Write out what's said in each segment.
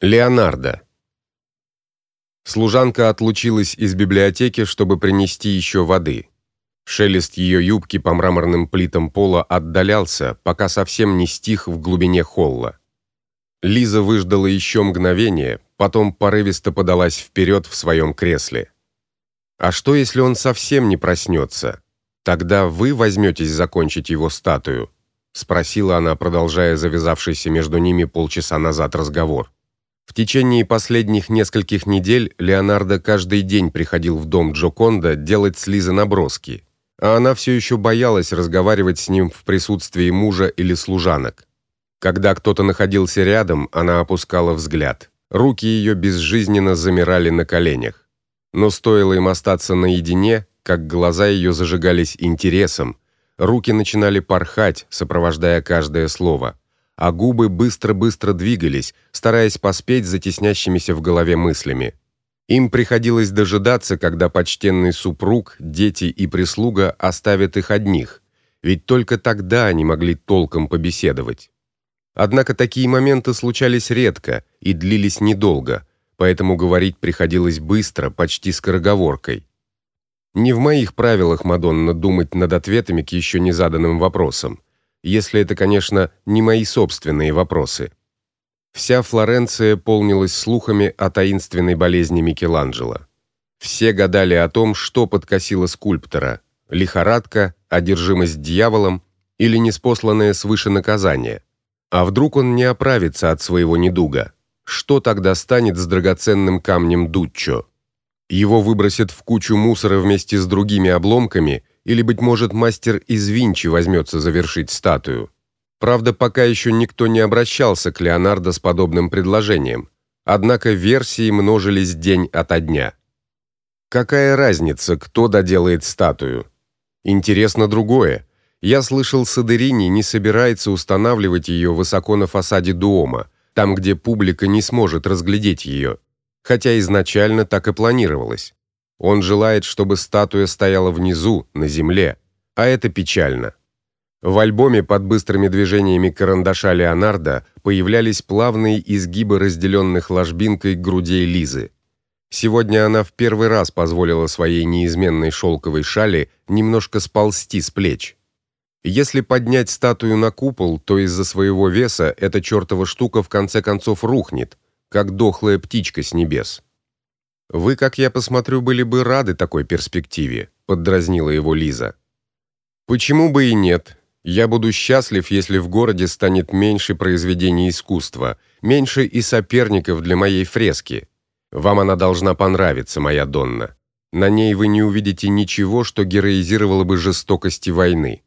Леонардо. Служанка отлучилась из библиотеки, чтобы принести еще воды. Шелест ее юбки по мраморным плитам пола отдалялся, пока совсем не стих в глубине холла. Лиза выждала еще мгновение, потом порывисто подалась вперед в своем кресле. А что если он совсем не проснется? Тогда вы возьметесь закончить его статую, спросила она, продолжая завязавшийся между ними полчаса назад разговор. В течение последних нескольких недель Леонардо каждый день приходил в дом Джоконда делать с Лизой наброски, а она все еще боялась разговаривать с ним в присутствии мужа или служанок. Когда кто-то находился рядом, она опускала взгляд. Руки ее безжизненно замирали на коленях. Но стоило им остаться наедине, как глаза ее зажигались интересом, руки начинали порхать, сопровождая каждое слово а губы быстро-быстро двигались, стараясь поспеть за теснящимися в голове мыслями. Им приходилось дожидаться, когда почтенный супруг, дети и прислуга оставят их одних, ведь только тогда они могли толком побеседовать. Однако такие моменты случались редко и длились недолго, поэтому говорить приходилось быстро, почти скороговоркой. Не в моих правилах, Мадонна, думать над ответами к еще не заданным вопросам если это, конечно, не мои собственные вопросы. Вся Флоренция полнилась слухами о таинственной болезни Микеланджело. Все гадали о том, что подкосило скульптора: лихорадка, одержимость дьяволом или неспосланное свыше наказание. А вдруг он не оправится от своего недуга? Что тогда станет с драгоценным камнем Дуччо? Его выбросят в кучу мусора вместе с другими обломками или быть может, мастер из Винчи возьмется завершить статую. Правда, пока еще никто не обращался к Леонардо с подобным предложением. Однако версии множились день ото дня. Какая разница, кто доделает статую? Интересно другое. Я слышал, Садерини не собирается устанавливать ее высоко на фасаде дома, там, где публика не сможет разглядеть ее, хотя изначально так и планировалось. Он желает, чтобы статуя стояла внизу, на земле, а это печально. В альбоме под быстрыми движениями карандаша Леонардо появлялись плавные изгибы разделенных ложбинкой грудей Лизы. Сегодня она в первый раз позволила своей неизменной шелковой шали немножко сползти с плеч. Если поднять статую на купол, то из-за своего веса эта чертова штука в конце концов рухнет, как дохлая птичка с небес. Вы, как я посмотрю, были бы рады такой перспективе, поддразнила его Лиза. Почему бы и нет? Я буду счастлив, если в городе станет меньше произведений искусства, меньше и соперников для моей фрески. Вам она должна понравиться, моя Донна. На ней вы не увидите ничего, что героизировало бы жестокости войны.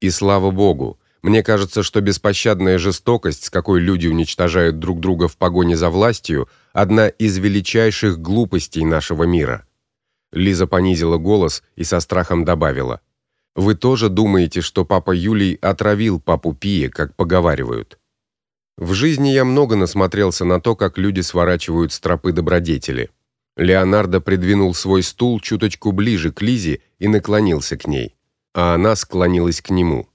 И слава богу, мне кажется, что беспощадная жестокость, с какой люди уничтожают друг друга в погоне за властью, одна из величайших глупостей нашего мира. Лиза понизила голос и со страхом добавила: Вы тоже думаете, что папа Юлий отравил папу Пия, как поговаривают? В жизни я много насмотрелся на то, как люди сворачивают с тропы добродетели. Леонардо придвинул свой стул чуточку ближе к Лизе и наклонился к ней, а она склонилась к нему.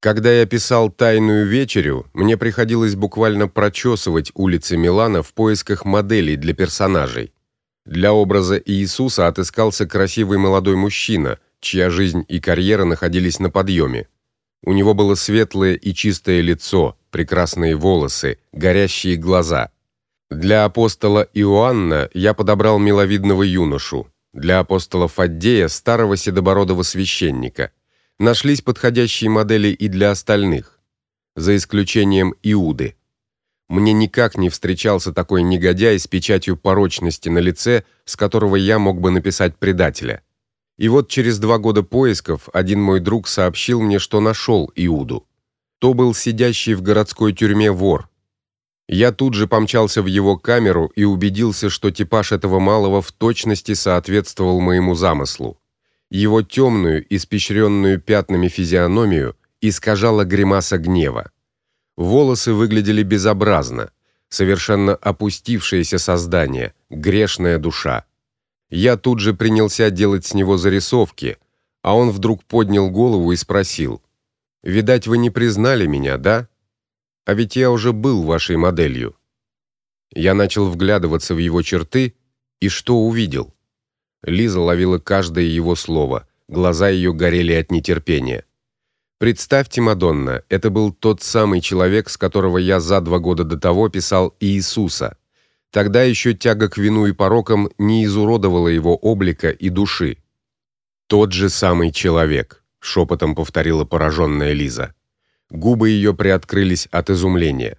Когда я писал Тайную вечерю, мне приходилось буквально прочесывать улицы Милана в поисках моделей для персонажей. Для образа Иисуса отыскался красивый молодой мужчина, чья жизнь и карьера находились на подъеме. У него было светлое и чистое лицо, прекрасные волосы, горящие глаза. Для апостола Иоанна я подобрал миловидного юношу, для апостола Фаддея старого седобородого священника – нашлись подходящие модели и для остальных, за исключением Иуды. Мне никак не встречался такой негодяй с печатью порочности на лице, с которого я мог бы написать предателя. И вот через два года поисков один мой друг сообщил мне, что нашел Иуду. То был сидящий в городской тюрьме вор. Я тут же помчался в его камеру и убедился, что типаж этого малого в точности соответствовал моему замыслу. Его темную, испещренную пятнами физиономию искажала гримаса гнева. Волосы выглядели безобразно, совершенно опустившееся создание, грешная душа. Я тут же принялся делать с него зарисовки, а он вдруг поднял голову и спросил: "Видать, вы не признали меня, да? А ведь я уже был вашей моделью". Я начал вглядываться в его черты и что увидел? Лиза ловила каждое его слово, глаза ее горели от нетерпения. Представьте, Мадонна, это был тот самый человек, с которого я за два года до того писал Иисуса. Тогда еще тяга к вину и порокам не изуродовала его облика и души. Тот же самый человек, шепотом повторила пораженная Лиза. Губы ее приоткрылись от изумления.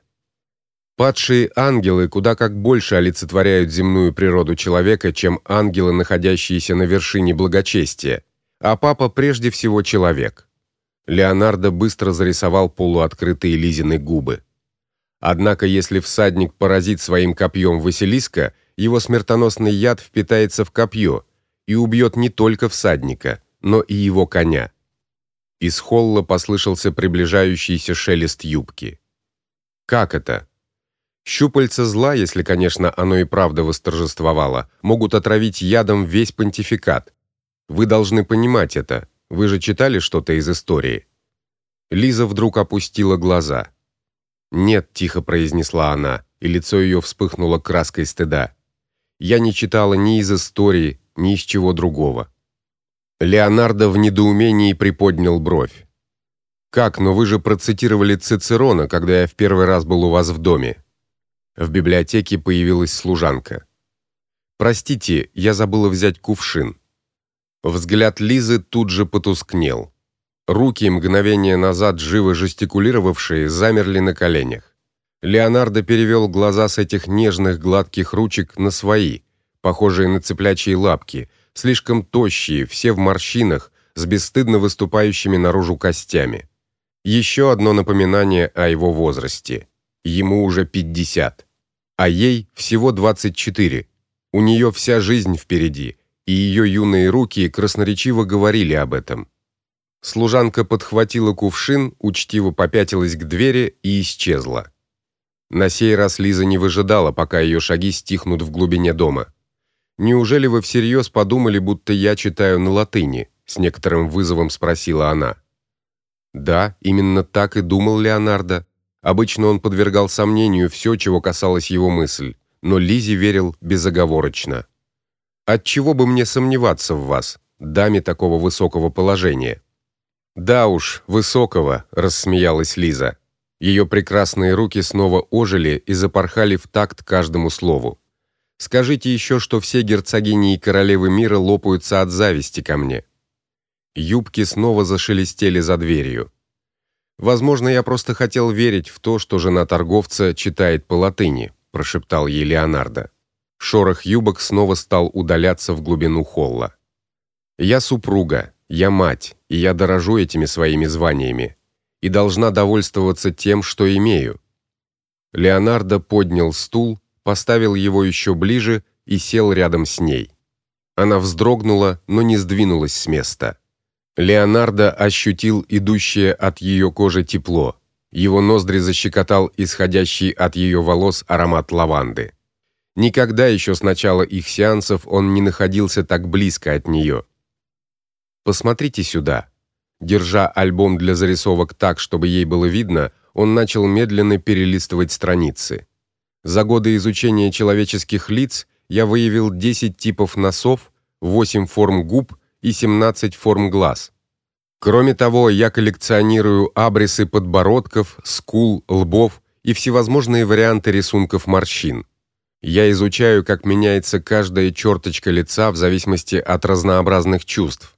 Падшие ангелы куда как больше олицетворяют земную природу человека, чем ангелы, находящиеся на вершине благочестия, а папа прежде всего человек. Леонардо быстро зарисовал полуоткрытые Лизины губы. Однако, если всадник поразит своим копьем Василиска, его смертоносный яд впитается в копье и убьет не только всадника, но и его коня. Из холла послышался приближающийся шелест юбки. Как это? Щупальца зла, если, конечно, оно и правда восторжествовало, могут отравить ядом весь понтификат. Вы должны понимать это. Вы же читали что-то из истории. Лиза вдруг опустила глаза. "Нет", тихо произнесла она, и лицо ее вспыхнуло краской стыда. "Я не читала ни из истории, ни из чего другого". Леонардо в недоумении приподнял бровь. Как, но вы же процитировали Цицерона, когда я в первый раз был у вас в доме. В библиотеке появилась служанка. Простите, я забыла взять кувшин. Взгляд Лизы тут же потускнел. Руки, мгновение назад живо жестикулировавшие, замерли на коленях. Леонардо перевел глаза с этих нежных гладких ручек на свои, похожие на цыплячьи лапки, слишком тощие, все в морщинах, с бесстыдно выступающими наружу костями. Еще одно напоминание о его возрасте. Ему уже 50 а ей всего 24. У нее вся жизнь впереди, и ее юные руки красноречиво говорили об этом. Служанка подхватила кувшин, учтиво попятилась к двери и исчезла. На сей раз Лиза не выжидала, пока ее шаги стихнут в глубине дома. Неужели вы всерьез подумали, будто я читаю на латыни? с некоторым вызовом спросила она. Да, именно так и думал Леонардо. Обычно он подвергал сомнению все, чего касалось его мысль, но Лизе верил безоговорочно. От чего бы мне сомневаться в вас, даме такого высокого положения? Да уж, высокого, рассмеялась Лиза. Ее прекрасные руки снова ожили и запорхали в такт каждому слову. Скажите еще, что все герцогини и королевы мира лопаются от зависти ко мне. Юбки снова зашелестели за дверью. Возможно, я просто хотел верить в то, что жена торговца читает по латыни, прошептал ей Леонардо. Шорох юбок снова стал удаляться в глубину холла. Я супруга, я мать, и я дорожу этими своими званиями и должна довольствоваться тем, что имею. Леонардо поднял стул, поставил его еще ближе и сел рядом с ней. Она вздрогнула, но не сдвинулась с места. Леонардо ощутил идущее от ее кожи тепло. Его ноздри защекотал исходящий от ее волос аромат лаванды. Никогда еще с начала их сеансов он не находился так близко от нее. Посмотрите сюда. Держа альбом для зарисовок так, чтобы ей было видно, он начал медленно перелистывать страницы. За годы изучения человеческих лиц я выявил 10 типов носов, 8 форм губ и 17 форм глаз. Кроме того, я коллекционирую абрисы подбородков, скул, лбов и всевозможные варианты рисунков морщин. Я изучаю, как меняется каждая черточка лица в зависимости от разнообразных чувств.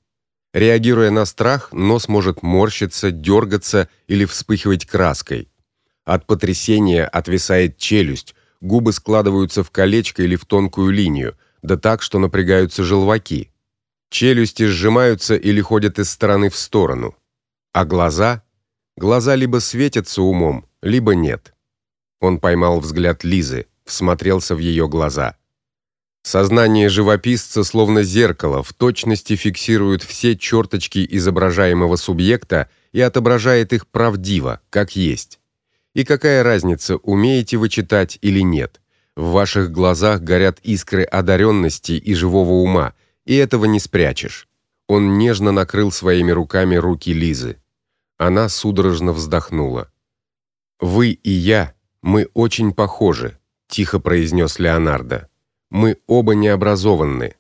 Реагируя на страх, нос может морщиться, дергаться или вспыхивать краской. От потрясения отвисает челюсть, губы складываются в колечко или в тонкую линию, да так, что напрягаются желваки. Челюсти сжимаются или ходят из стороны в сторону. А глаза? Глаза либо светятся умом, либо нет. Он поймал взгляд Лизы, всмотрелся в ее глаза. Сознание живописца словно зеркало в точности фиксирует все черточки изображаемого субъекта и отображает их правдиво, как есть. И какая разница, умеете вы читать или нет? В ваших глазах горят искры одаренности и живого ума, и этого не спрячешь. Он нежно накрыл своими руками руки Лизы. Она судорожно вздохнула. Вы и я, мы очень похожи, тихо произнес Леонардо. Мы оба необразованны.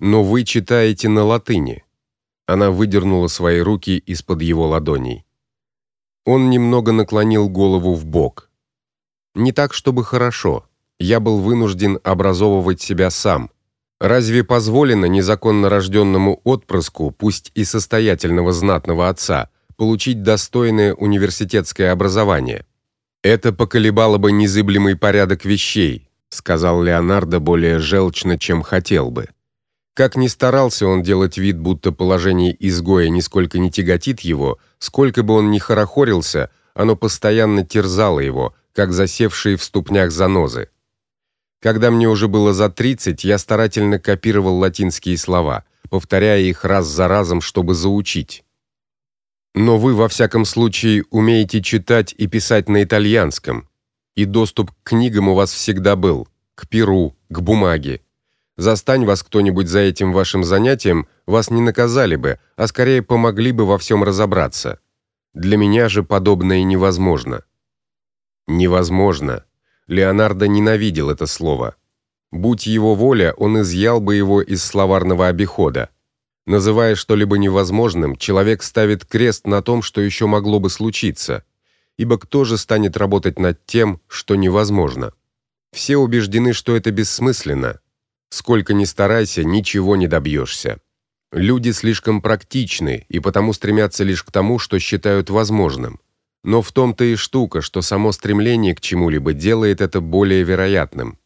Но вы читаете на латыни. Она выдернула свои руки из-под его ладоней. Он немного наклонил голову в бок. Не так, чтобы хорошо. Я был вынужден образовывать себя сам. Разве позволено незаконно рожденному отпрыску, пусть и состоятельного знатного отца, получить достойное университетское образование? Это поколебало бы незыблемый порядок вещей, сказал Леонардо более желчно, чем хотел бы. Как ни старался он делать вид, будто положение изгоя нисколько не тяготит его, сколько бы он ни хорохорился, оно постоянно терзало его, как засевшие в ступнях занозы. Когда мне уже было за 30, я старательно копировал латинские слова, повторяя их раз за разом, чтобы заучить. Но вы во всяком случае умеете читать и писать на итальянском, и доступ к книгам у вас всегда был, к перу, к бумаге. Застань вас кто-нибудь за этим вашим занятием, вас не наказали бы, а скорее помогли бы во всем разобраться. Для меня же подобное невозможно. Невозможно. Леонардо ненавидел это слово. Будь его воля, он изъял бы его из словарного обихода. Называя что-либо невозможным, человек ставит крест на том, что еще могло бы случиться. Ибо кто же станет работать над тем, что невозможно? Все убеждены, что это бессмысленно. Сколько ни старайся, ничего не добьешься. Люди слишком практичны и потому стремятся лишь к тому, что считают возможным. Но в том-то и штука, что само стремление к чему-либо делает это более вероятным.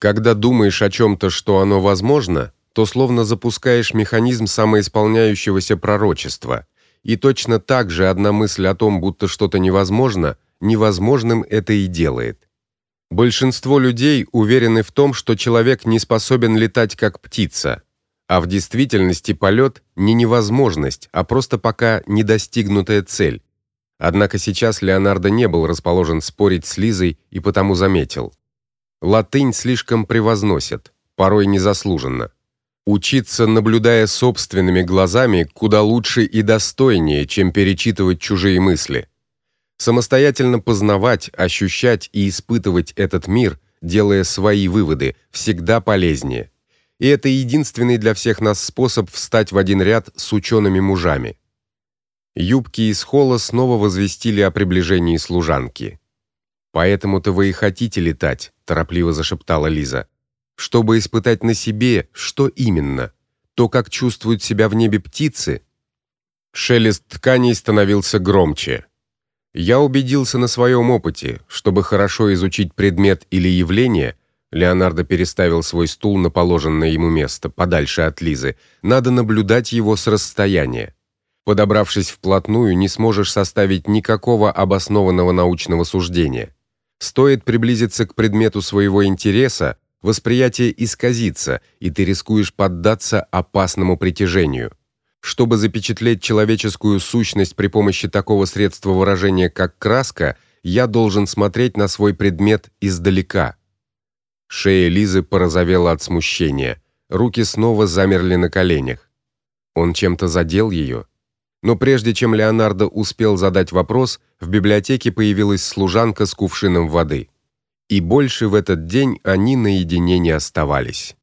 Когда думаешь о чем то что оно возможно, то словно запускаешь механизм самоисполняющегося пророчества. И точно так же одна мысль о том, будто что-то невозможно, невозможным это и делает. Большинство людей уверены в том, что человек не способен летать как птица, а в действительности полет не невозможность, а просто пока недостигнутая цель. Однако сейчас Леонардо не был расположен спорить с Лизой и потому заметил: латынь слишком превозносят, порой незаслуженно. Учиться, наблюдая собственными глазами, куда лучше и достойнее, чем перечитывать чужие мысли. Самостоятельно познавать, ощущать и испытывать этот мир, делая свои выводы, всегда полезнее. И это единственный для всех нас способ встать в один ряд с учеными мужами. Юбки из холла снова возвестили о приближении служанки. Поэтому-то вы и хотите летать, торопливо зашептала Лиза, чтобы испытать на себе, что именно, то, как чувствуют себя в небе птицы. Шелест тканей становился громче. Я убедился на своем опыте, чтобы хорошо изучить предмет или явление, Леонардо переставил свой стул на положенное ему место, подальше от Лизы. Надо наблюдать его с расстояния. Подобравшись вплотную, не сможешь составить никакого обоснованного научного суждения. Стоит приблизиться к предмету своего интереса, восприятие исказится, и ты рискуешь поддаться опасному притяжению. Чтобы запечатлеть человеческую сущность при помощи такого средства выражения, как краска, я должен смотреть на свой предмет издалека. Шея Лизы порозовела от смущения. Руки снова замерли на коленях. Он чем-то задел ее? Но прежде чем Леонардо успел задать вопрос, в библиотеке появилась служанка с кувшином воды. И больше в этот день они наедине не оставались.